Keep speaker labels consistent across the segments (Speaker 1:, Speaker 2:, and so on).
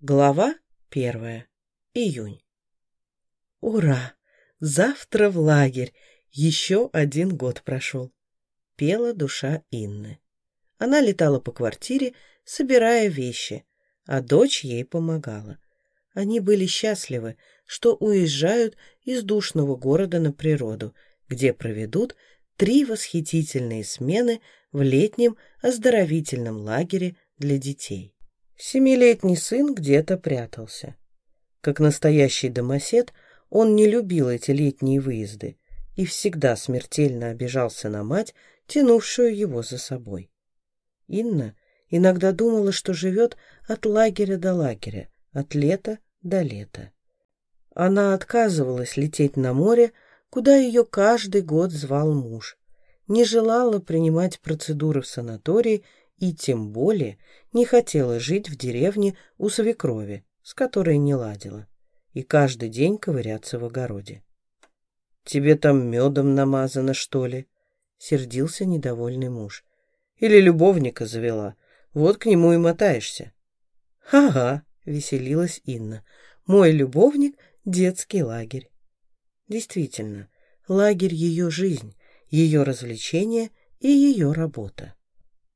Speaker 1: Глава первая. Июнь. Ура! Завтра в лагерь! Еще один год прошел. Пела душа Инны. Она летала по квартире, собирая вещи, а дочь ей помогала. Они были счастливы, что уезжают из душного города на природу, где проведут три восхитительные смены в летнем оздоровительном лагере для детей. Семилетний сын где-то прятался. Как настоящий домосед, он не любил эти летние выезды и всегда смертельно обижался на мать, тянувшую его за собой. Инна иногда думала, что живет от лагеря до лагеря, от лета до лета. Она отказывалась лететь на море, куда ее каждый год звал муж, не желала принимать процедуры в санатории и тем более не хотела жить в деревне у свекрови, с которой не ладила, и каждый день ковыряться в огороде. «Тебе там медом намазано, что ли?» — сердился недовольный муж. «Или любовника завела, вот к нему и мотаешься». «Ага», — веселилась Инна, — «мой любовник — детский лагерь». Действительно, лагерь — ее жизнь, ее развлечение и ее работа.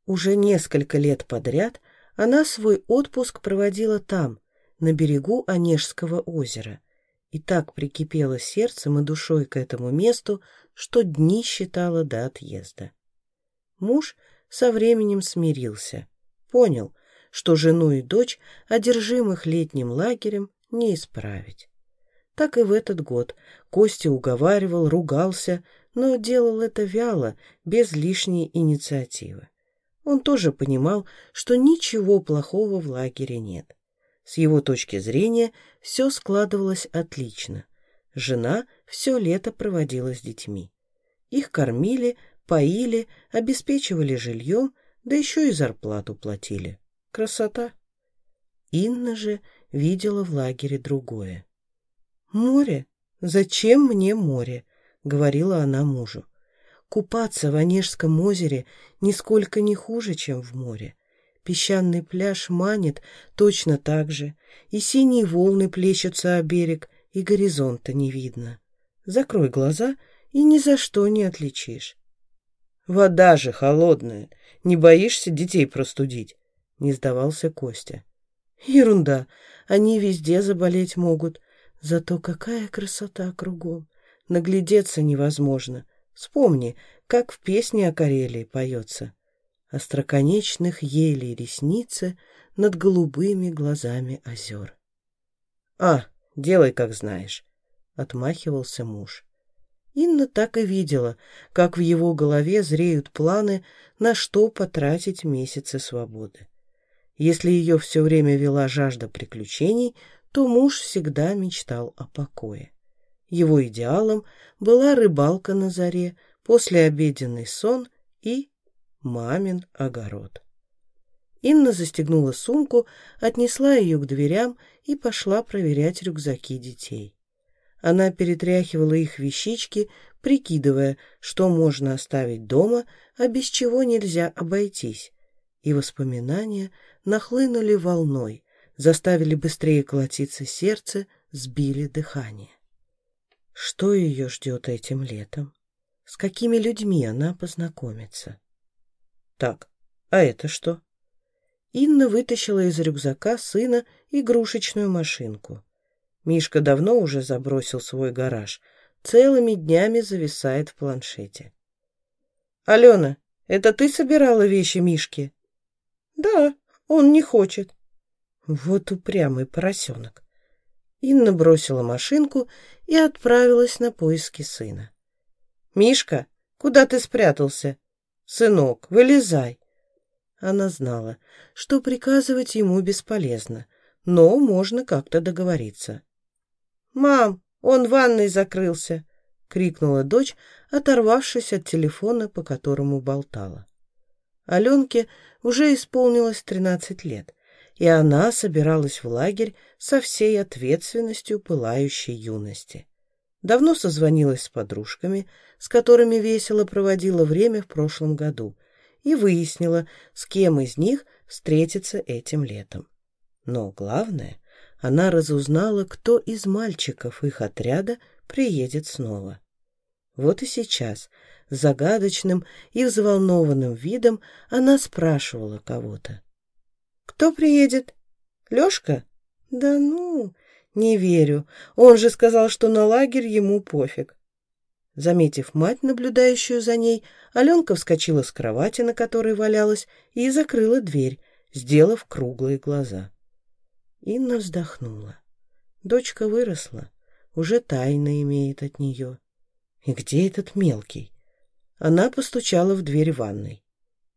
Speaker 1: Уже несколько лет подряд она свой отпуск проводила там, на берегу Онежского озера, и так прикипела сердцем и душой к этому месту, что дни считала до отъезда. Муж со временем смирился, понял, что жену и дочь, одержимых летним лагерем, не исправить. Так и в этот год Костя уговаривал, ругался, но делал это вяло, без лишней инициативы. Он тоже понимал, что ничего плохого в лагере нет. С его точки зрения все складывалось отлично. Жена все лето проводила с детьми. Их кормили, поили, обеспечивали жильем, да еще и зарплату платили. Красота! Инна же видела в лагере другое. «Море? Зачем мне море?» — говорила она мужу. Купаться в Онежском озере нисколько не хуже, чем в море. Песчаный пляж манит точно так же, и синие волны плещутся о берег, и горизонта не видно. Закрой глаза, и ни за что не отличишь. «Вода же холодная, не боишься детей простудить?» — не сдавался Костя. «Ерунда, они везде заболеть могут, зато какая красота кругом, наглядеться невозможно». Вспомни, как в песне о Карелии поется. Остроконечных елей ресницы над голубыми глазами озер. «А, делай, как знаешь», — отмахивался муж. Инна так и видела, как в его голове зреют планы, на что потратить месяцы свободы. Если ее все время вела жажда приключений, то муж всегда мечтал о покое. Его идеалом была рыбалка на заре, послеобеденный сон и мамин огород. Инна застегнула сумку, отнесла ее к дверям и пошла проверять рюкзаки детей. Она перетряхивала их вещички, прикидывая, что можно оставить дома, а без чего нельзя обойтись. И воспоминания нахлынули волной, заставили быстрее колотиться сердце, сбили дыхание. Что ее ждет этим летом? С какими людьми она познакомится? Так, а это что? Инна вытащила из рюкзака сына игрушечную машинку. Мишка давно уже забросил свой гараж, целыми днями зависает в планшете. «Алена, это ты собирала вещи Мишки?» «Да, он не хочет». Вот упрямый поросенок. Инна бросила машинку и отправилась на поиски сына. «Мишка, куда ты спрятался? Сынок, вылезай!» Она знала, что приказывать ему бесполезно, но можно как-то договориться. «Мам, он в ванной закрылся!» — крикнула дочь, оторвавшись от телефона, по которому болтала. Аленке уже исполнилось тринадцать лет — и она собиралась в лагерь со всей ответственностью пылающей юности. Давно созвонилась с подружками, с которыми весело проводила время в прошлом году, и выяснила, с кем из них встретиться этим летом. Но главное, она разузнала, кто из мальчиков их отряда приедет снова. Вот и сейчас, загадочным и взволнованным видом, она спрашивала кого-то. «Кто приедет? Лёшка?» «Да ну, не верю. Он же сказал, что на лагерь ему пофиг». Заметив мать, наблюдающую за ней, Аленка вскочила с кровати, на которой валялась, и закрыла дверь, сделав круглые глаза. Инна вздохнула. Дочка выросла, уже тайна имеет от нее. И где этот мелкий? Она постучала в дверь ванной.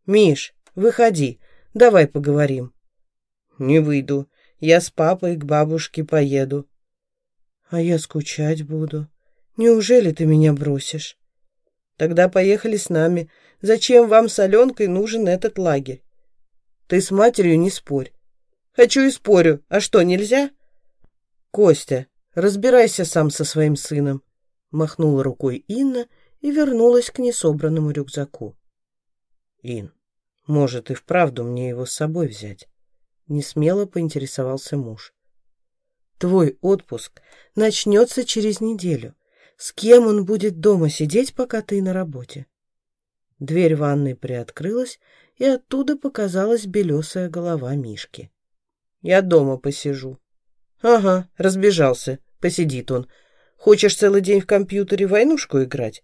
Speaker 1: «Миш, выходи, давай поговорим». «Не выйду, я с папой к бабушке поеду». «А я скучать буду. Неужели ты меня бросишь?» «Тогда поехали с нами. Зачем вам с Аленкой нужен этот лагерь?» «Ты с матерью не спорь». «Хочу и спорю. А что, нельзя?» «Костя, разбирайся сам со своим сыном», — махнула рукой Инна и вернулась к несобранному рюкзаку. «Ин, может, и вправду мне его с собой взять?» — несмело поинтересовался муж. «Твой отпуск начнется через неделю. С кем он будет дома сидеть, пока ты на работе?» Дверь ванной приоткрылась, и оттуда показалась белесая голова Мишки. «Я дома посижу». «Ага, разбежался. Посидит он. Хочешь целый день в компьютере войнушку играть?»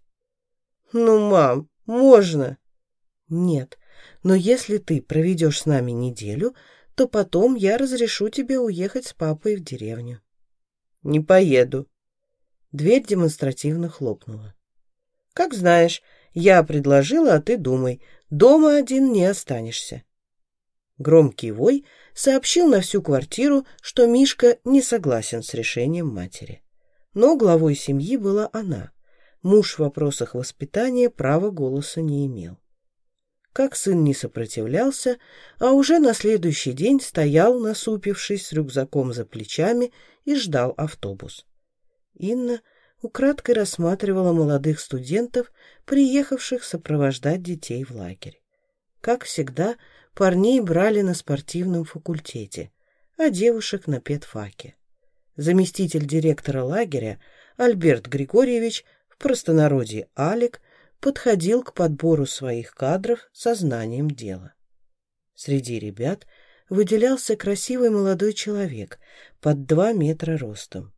Speaker 1: «Ну, мам, можно?» «Нет, но если ты проведешь с нами неделю, то потом я разрешу тебе уехать с папой в деревню». «Не поеду». Дверь демонстративно хлопнула. «Как знаешь, я предложила, а ты думай. Дома один не останешься». Громкий вой сообщил на всю квартиру, что Мишка не согласен с решением матери. Но главой семьи была она. Муж в вопросах воспитания права голоса не имел. Как сын не сопротивлялся, а уже на следующий день стоял, насупившись с рюкзаком за плечами, и ждал автобус. Инна украдкой рассматривала молодых студентов, приехавших сопровождать детей в лагерь. Как всегда, парней брали на спортивном факультете, а девушек на педфаке. Заместитель директора лагеря Альберт Григорьевич, в простонародье Алик, подходил к подбору своих кадров со знанием дела. Среди ребят выделялся красивый молодой человек под два метра ростом.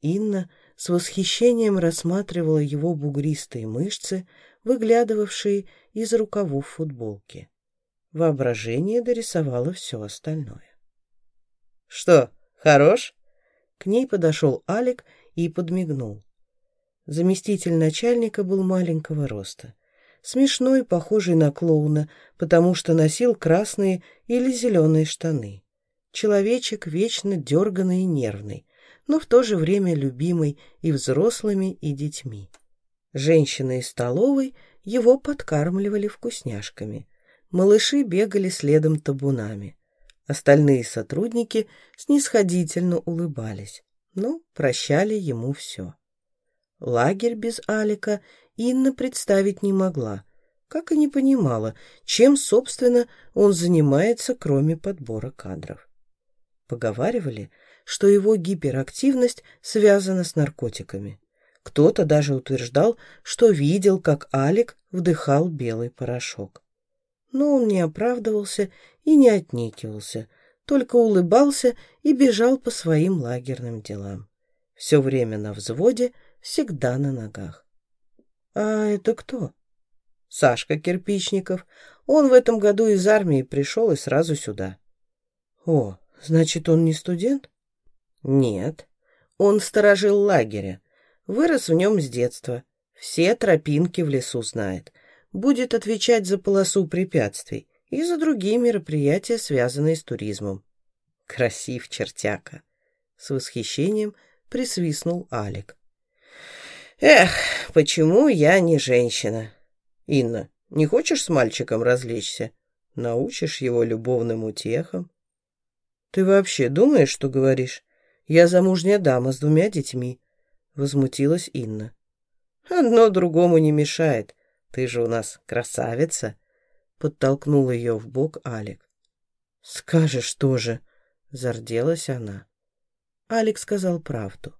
Speaker 1: Инна с восхищением рассматривала его бугристые мышцы, выглядывавшие из рукавов футболки. Воображение дорисовало все остальное. «Что, хорош?» К ней подошел Алик и подмигнул. Заместитель начальника был маленького роста. Смешной, похожий на клоуна, потому что носил красные или зеленые штаны. Человечек вечно дерганный и нервный, но в то же время любимый и взрослыми, и детьми. Женщины из столовой его подкармливали вкусняшками. Малыши бегали следом табунами. Остальные сотрудники снисходительно улыбались, но прощали ему все. Лагерь без Алика Инна представить не могла, как и не понимала, чем, собственно, он занимается, кроме подбора кадров. Поговаривали, что его гиперактивность связана с наркотиками. Кто-то даже утверждал, что видел, как Алик вдыхал белый порошок. Но он не оправдывался и не отнекивался, только улыбался и бежал по своим лагерным делам. Все время на взводе – всегда на ногах. «А это кто?» «Сашка Кирпичников. Он в этом году из армии пришел и сразу сюда». «О, значит, он не студент?» «Нет. Он сторожил лагеря. Вырос в нем с детства. Все тропинки в лесу знает. Будет отвечать за полосу препятствий и за другие мероприятия, связанные с туризмом». «Красив чертяка!» С восхищением присвистнул Алик. Эх, почему я не женщина? Инна, не хочешь с мальчиком развлечься? Научишь его любовным утехам? Ты вообще думаешь, что говоришь? Я замужняя дама с двумя детьми. Возмутилась Инна. Одно другому не мешает. Ты же у нас красавица. Подтолкнул ее в бок Алик. Скажешь тоже, Зарделась она. Алекс сказал правду.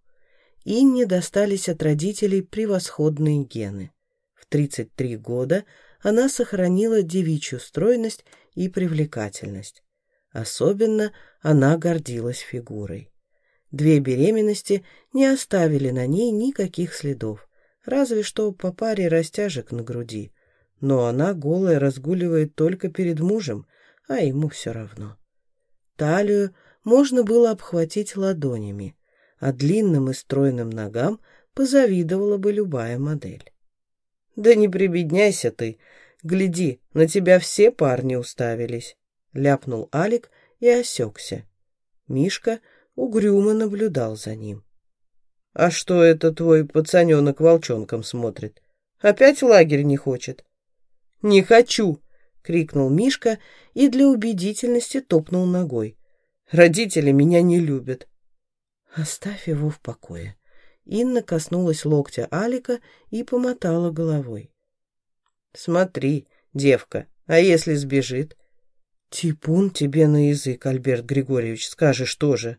Speaker 1: Инне достались от родителей превосходные гены. В 33 года она сохранила девичью стройность и привлекательность. Особенно она гордилась фигурой. Две беременности не оставили на ней никаких следов, разве что по паре растяжек на груди. Но она голая разгуливает только перед мужем, а ему все равно. Талию можно было обхватить ладонями, а длинным и стройным ногам позавидовала бы любая модель. «Да не прибедняйся ты! Гляди, на тебя все парни уставились!» — ляпнул Алик и осекся. Мишка угрюмо наблюдал за ним. «А что это твой пацаненок волчонком смотрит? Опять лагерь не хочет?» «Не хочу!» — крикнул Мишка и для убедительности топнул ногой. «Родители меня не любят». «Оставь его в покое». Инна коснулась локтя Алика и помотала головой. «Смотри, девка, а если сбежит?» «Типун тебе на язык, Альберт Григорьевич, скажешь тоже».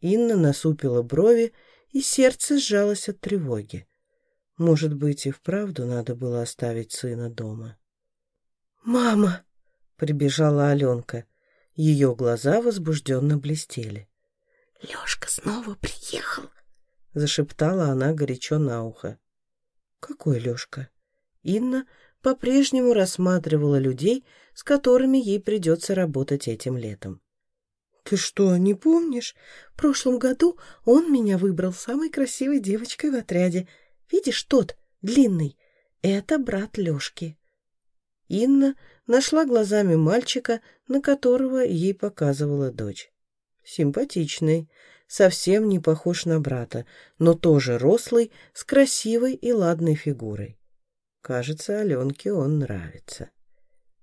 Speaker 1: Инна насупила брови, и сердце сжалось от тревоги. Может быть, и вправду надо было оставить сына дома. «Мама!» — прибежала Аленка. Ее глаза возбужденно блестели.
Speaker 2: «Лешка снова приехал!»
Speaker 1: — зашептала она горячо на ухо. «Какой Лешка?» Инна по-прежнему рассматривала людей, с которыми ей придется работать этим летом. «Ты что, не помнишь? В прошлом году он меня выбрал самой красивой девочкой в отряде. Видишь, тот, длинный, это брат Лешки». Инна нашла глазами мальчика, на которого ей показывала дочь. Симпатичный, совсем не похож на брата, но тоже рослый, с красивой и ладной фигурой. Кажется, Аленке он нравится.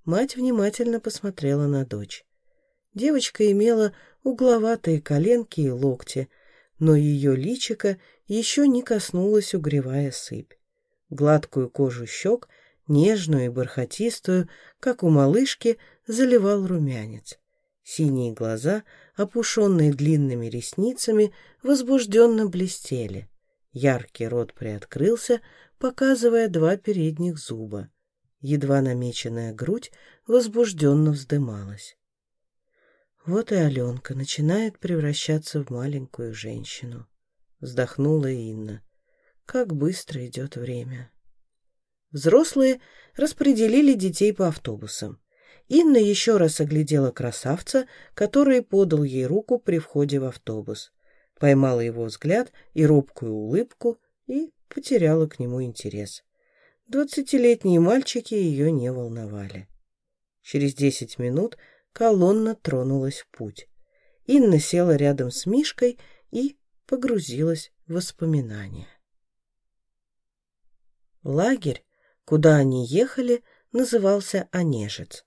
Speaker 1: Мать внимательно посмотрела на дочь. Девочка имела угловатые коленки и локти, но ее личико еще не коснулась угревая сыпь. Гладкую кожу щек нежную и бархатистую, как у малышки, заливал румянец. Синие глаза, опушенные длинными ресницами, возбужденно блестели. Яркий рот приоткрылся, показывая два передних зуба. Едва намеченная грудь возбужденно вздымалась. Вот и Аленка начинает превращаться в маленькую женщину. Вздохнула Инна. Как быстро идет время. Взрослые распределили детей по автобусам. Инна еще раз оглядела красавца, который подал ей руку при входе в автобус. Поймала его взгляд и робкую улыбку и потеряла к нему интерес. Двадцатилетние мальчики ее не волновали. Через десять минут колонна тронулась в путь. Инна села рядом с Мишкой и погрузилась в воспоминания. Лагерь куда они ехали, назывался Онежец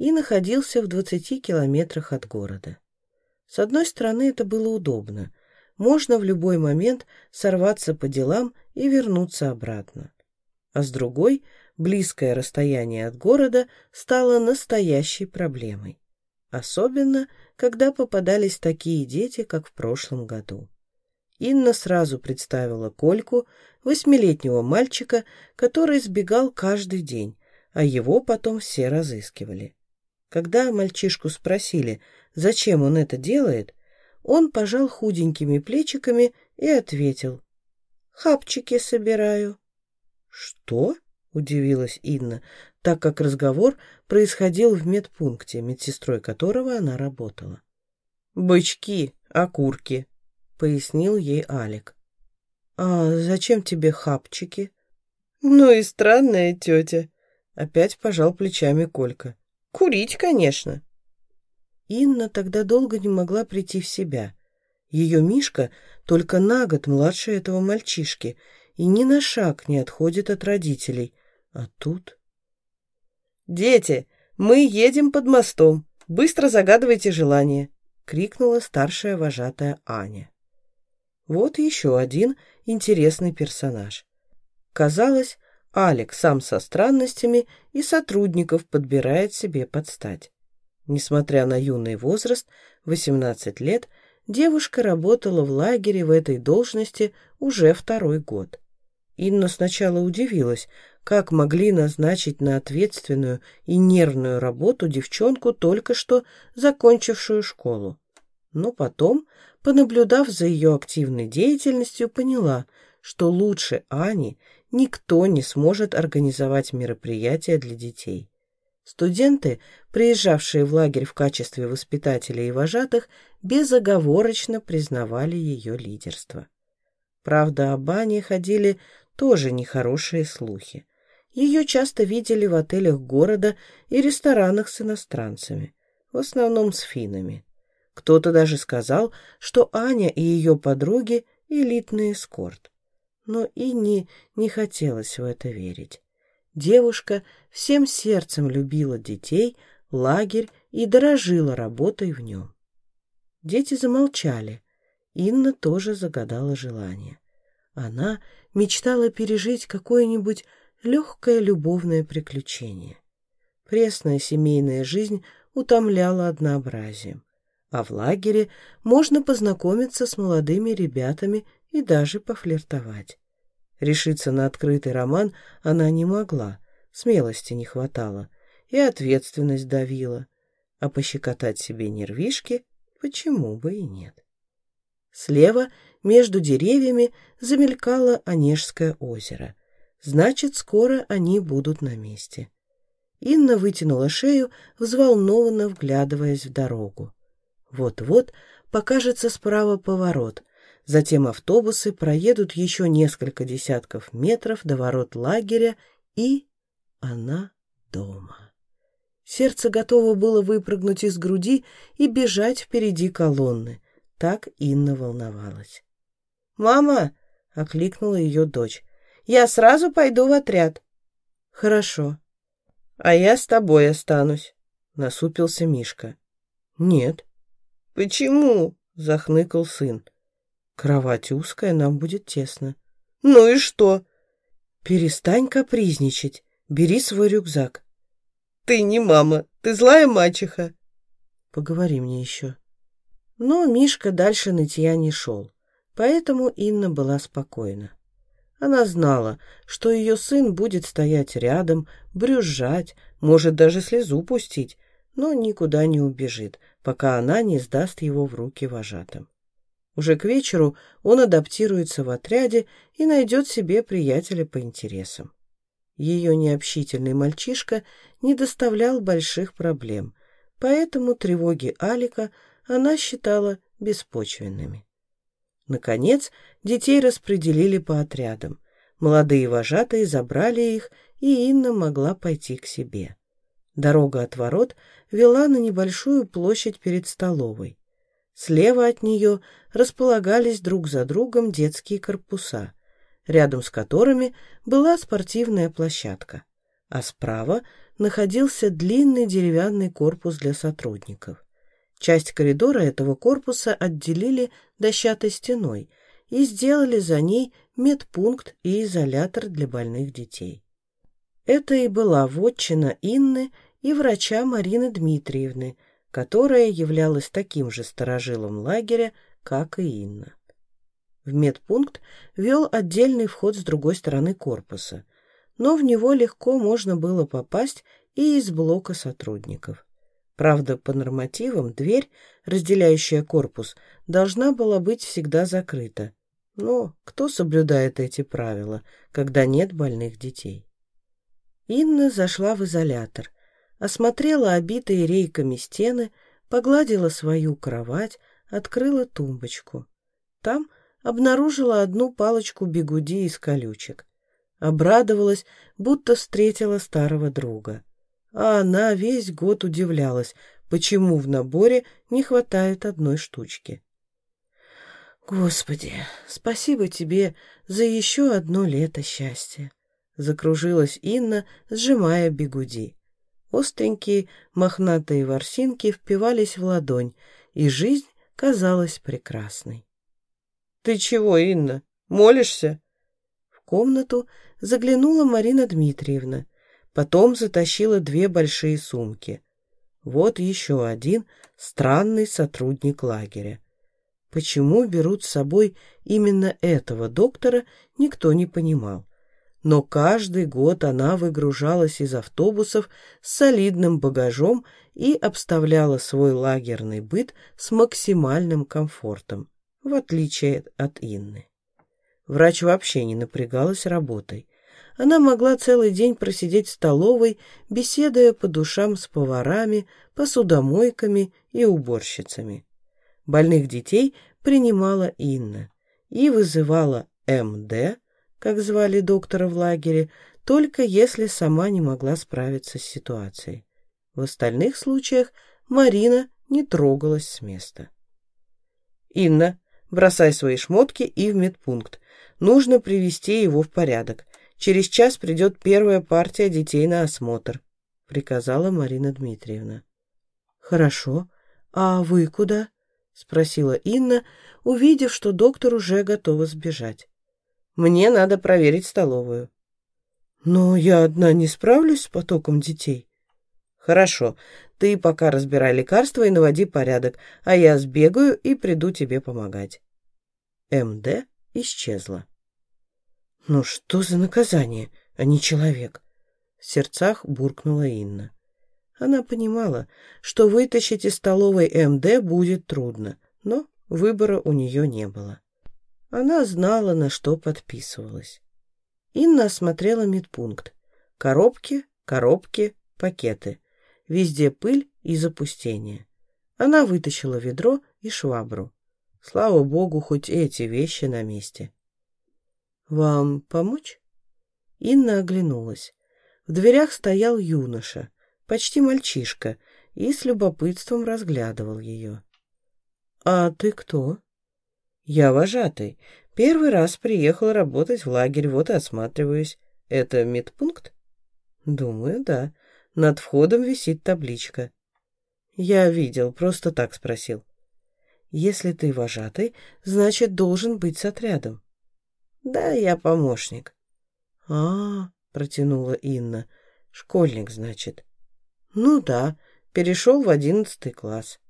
Speaker 1: и находился в 20 километрах от города. С одной стороны, это было удобно. Можно в любой момент сорваться по делам и вернуться обратно. А с другой, близкое расстояние от города стало настоящей проблемой. Особенно, когда попадались такие дети, как в прошлом году. Инна сразу представила Кольку, восьмилетнего мальчика, который сбегал каждый день, а его потом все разыскивали. Когда мальчишку спросили, зачем он это делает, он пожал худенькими плечиками и ответил «Хапчики собираю». «Что?» — удивилась Инна, так как разговор происходил в медпункте, медсестрой которого она работала. «Бычки, окурки», пояснил ей Алик. «А зачем тебе хапчики?» «Ну и странная тетя», — опять пожал плечами Колька. «Курить, конечно». Инна тогда долго не могла прийти в себя. Ее Мишка только на год младше этого мальчишки и ни на шаг не отходит от родителей. А тут... «Дети, мы едем под мостом. Быстро загадывайте желание!» — крикнула старшая вожатая Аня. Вот еще один интересный персонаж. Казалось, Алекс сам со странностями и сотрудников подбирает себе под стать. Несмотря на юный возраст, 18 лет, девушка работала в лагере в этой должности уже второй год. Инна сначала удивилась, как могли назначить на ответственную и нервную работу девчонку, только что закончившую школу. Но потом, понаблюдав за ее активной деятельностью, поняла, что лучше Ани никто не сможет организовать мероприятия для детей. Студенты, приезжавшие в лагерь в качестве воспитателей и вожатых, безоговорочно признавали ее лидерство. Правда, об Ане ходили тоже нехорошие слухи. Ее часто видели в отелях города и ресторанах с иностранцами, в основном с финами. Кто-то даже сказал, что Аня и ее подруги – элитный эскорт. Но Инне не хотелось в это верить. Девушка всем сердцем любила детей, лагерь и дорожила работой в нем. Дети замолчали. Инна тоже загадала желание. Она мечтала пережить какое-нибудь легкое любовное приключение. Пресная семейная жизнь утомляла однообразием, а в лагере можно познакомиться с молодыми ребятами и даже пофлиртовать. Решиться на открытый роман она не могла, смелости не хватало, и ответственность давила, а пощекотать себе нервишки почему бы и нет. Слева, между деревьями, замелькало Онежское озеро. Значит, скоро они будут на месте. Инна вытянула шею, взволнованно вглядываясь в дорогу. Вот-вот покажется справа поворот. Затем автобусы проедут еще несколько десятков метров до ворот лагеря, и она дома. Сердце готово было выпрыгнуть из груди и бежать впереди колонны. Так Инна волновалась. «Мама!» — окликнула ее дочь. Я сразу пойду в отряд. Хорошо. А я с тобой останусь, насупился Мишка. Нет. Почему? захныкал сын. Кровать узкая, нам будет тесно. Ну и что? Перестань капризничать. Бери свой рюкзак. Ты не мама, ты злая мачеха. Поговори мне еще. Но Мишка дальше нытья не шел, поэтому Инна была спокойна. Она знала, что ее сын будет стоять рядом, брюзжать, может даже слезу пустить, но никуда не убежит, пока она не сдаст его в руки вожатым. Уже к вечеру он адаптируется в отряде и найдет себе приятеля по интересам. Ее необщительный мальчишка не доставлял больших проблем, поэтому тревоги Алика она считала беспочвенными. Наконец, детей распределили по отрядам. Молодые вожатые забрали их, и Инна могла пойти к себе. Дорога от ворот вела на небольшую площадь перед столовой. Слева от нее располагались друг за другом детские корпуса, рядом с которыми была спортивная площадка, а справа находился длинный деревянный корпус для сотрудников. Часть коридора этого корпуса отделили дощатой стеной и сделали за ней медпункт и изолятор для больных детей. Это и была вотчина Инны и врача Марины Дмитриевны, которая являлась таким же сторожилом лагеря, как и Инна. В медпункт вел отдельный вход с другой стороны корпуса, но в него легко можно было попасть и из блока сотрудников. Правда, по нормативам дверь, разделяющая корпус, должна была быть всегда закрыта. Но кто соблюдает эти правила, когда нет больных детей? Инна зашла в изолятор, осмотрела обитые рейками стены, погладила свою кровать, открыла тумбочку. Там обнаружила одну палочку бегуди из колючек. Обрадовалась, будто встретила старого друга а она весь год удивлялась, почему в наборе не хватает одной штучки. «Господи, спасибо тебе за еще одно лето счастья!» Закружилась Инна, сжимая бегуди. Остренькие мохнатые ворсинки впивались в ладонь, и жизнь казалась прекрасной. «Ты чего, Инна, молишься?» В комнату заглянула Марина Дмитриевна Потом затащила две большие сумки. Вот еще один странный сотрудник лагеря. Почему берут с собой именно этого доктора, никто не понимал. Но каждый год она выгружалась из автобусов с солидным багажом и обставляла свой лагерный быт с максимальным комфортом, в отличие от Инны. Врач вообще не напрягалась работой. Она могла целый день просидеть в столовой, беседуя по душам с поварами, посудомойками и уборщицами. Больных детей принимала Инна и вызывала МД, как звали доктора в лагере, только если сама не могла справиться с ситуацией. В остальных случаях Марина не трогалась с места. «Инна, бросай свои шмотки и в медпункт. Нужно привести его в порядок. Через час придет первая партия детей на осмотр», — приказала Марина Дмитриевна. «Хорошо. А вы куда?» — спросила Инна, увидев, что доктор уже готова сбежать. «Мне надо проверить столовую». «Но я одна не справлюсь с потоком детей». «Хорошо. Ты пока разбирай лекарства и наводи порядок, а я сбегаю и приду тебе помогать». МД исчезла. «Ну что за наказание, а не человек?» В сердцах буркнула Инна. Она понимала, что вытащить из столовой МД будет трудно, но выбора у нее не было. Она знала, на что подписывалась. Инна осмотрела медпункт. Коробки, коробки, пакеты. Везде пыль и запустение. Она вытащила ведро и швабру. Слава богу, хоть эти вещи на месте. «Вам помочь?» Инна оглянулась. В дверях стоял юноша, почти мальчишка, и с любопытством разглядывал ее. «А ты кто?» «Я вожатый. Первый раз приехал работать в лагерь, вот и осматриваюсь. Это медпункт?» «Думаю, да. Над входом висит табличка». «Я видел, просто так спросил». «Если ты вожатый, значит, должен быть с отрядом». Да, я помощник. А, -а, протянула Инна. Школьник, значит. Ну да, перешел в одиннадцатый класс.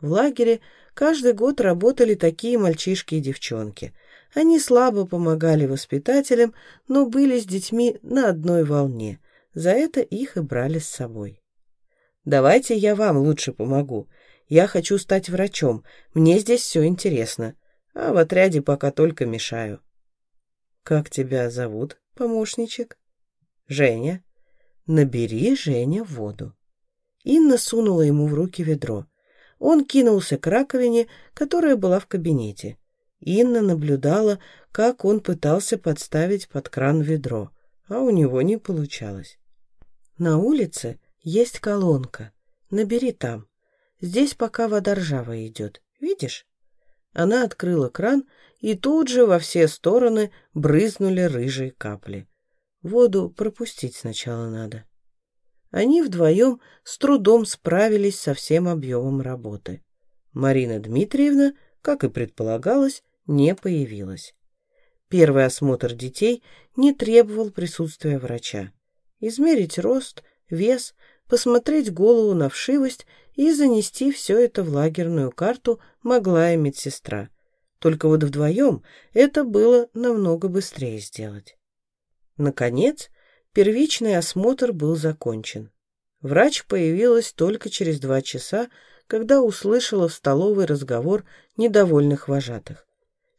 Speaker 1: В лагере каждый год работали такие мальчишки и девчонки. Они слабо помогали воспитателям, но были с детьми на одной волне. За это их и брали с собой. «Давайте я вам лучше помогу. Я хочу стать врачом. Мне здесь все интересно. А в отряде пока только мешаю». «Как тебя зовут, помощничек?» «Женя». «Набери, Женя, воду». Инна сунула ему в руки ведро. Он кинулся к раковине, которая была в кабинете. Инна наблюдала, как он пытался подставить под кран ведро, а у него не получалось. «На улице есть колонка. Набери там. Здесь пока вода ржавая идет. Видишь?» Она открыла кран и тут же во все стороны брызнули рыжие капли. Воду пропустить сначала надо. Они вдвоем с трудом справились со всем объемом работы. Марина Дмитриевна, как и предполагалось, не появилась. Первый осмотр детей не требовал присутствия врача. Измерить рост, вес, посмотреть голову на вшивость и занести все это в лагерную карту могла и медсестра – только вот вдвоем это было намного быстрее сделать. Наконец, первичный осмотр был закончен. Врач появилась только через два часа, когда услышала в столовой разговор недовольных вожатых.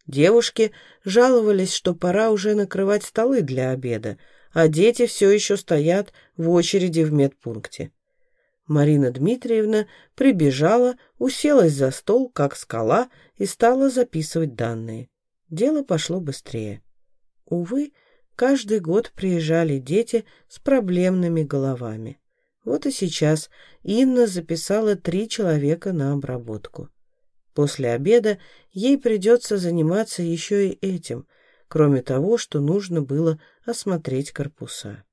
Speaker 1: Девушки жаловались, что пора уже накрывать столы для обеда, а дети все еще стоят в очереди в медпункте. Марина Дмитриевна прибежала, уселась за стол, как скала, и стала записывать данные. Дело пошло быстрее. Увы, каждый год приезжали дети с проблемными головами. Вот и сейчас Инна записала три человека на обработку. После обеда ей придется заниматься еще и этим, кроме того, что нужно было осмотреть корпуса.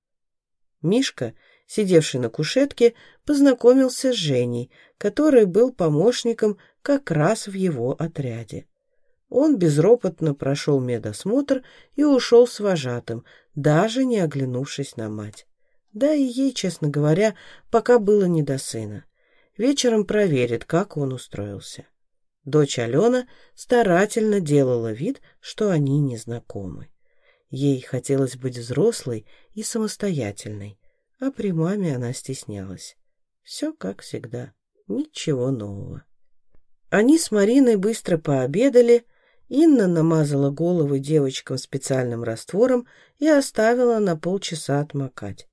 Speaker 1: Мишка — сидевший на кушетке, познакомился с Женей, который был помощником как раз в его отряде. Он безропотно прошел медосмотр и ушел с вожатым, даже не оглянувшись на мать. Да и ей, честно говоря, пока было не до сына. Вечером проверит, как он устроился. Дочь Алена старательно делала вид, что они не знакомы. Ей хотелось быть взрослой и самостоятельной, а при маме она стеснялась. Все как всегда, ничего нового. Они с Мариной быстро пообедали, Инна намазала головы девочкам специальным раствором и оставила на полчаса отмокать.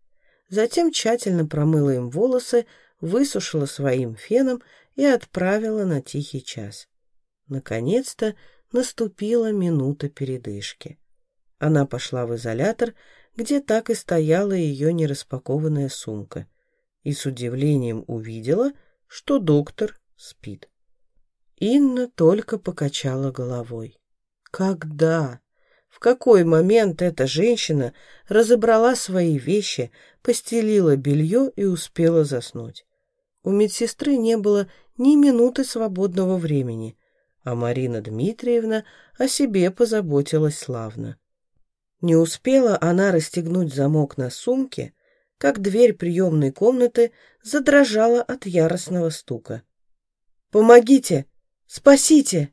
Speaker 1: Затем тщательно промыла им волосы, высушила своим феном и отправила на тихий час. Наконец-то наступила минута передышки. Она пошла в изолятор, где так и стояла ее нераспакованная сумка, и с удивлением увидела, что доктор спит. Инна только покачала головой. Когда? В какой момент эта женщина разобрала свои вещи, постелила белье и успела заснуть? У медсестры не было ни минуты свободного времени, а Марина Дмитриевна о себе позаботилась славно. Не успела она расстегнуть замок на сумке, как дверь приемной комнаты задрожала от яростного стука. «Помогите! Спасите!»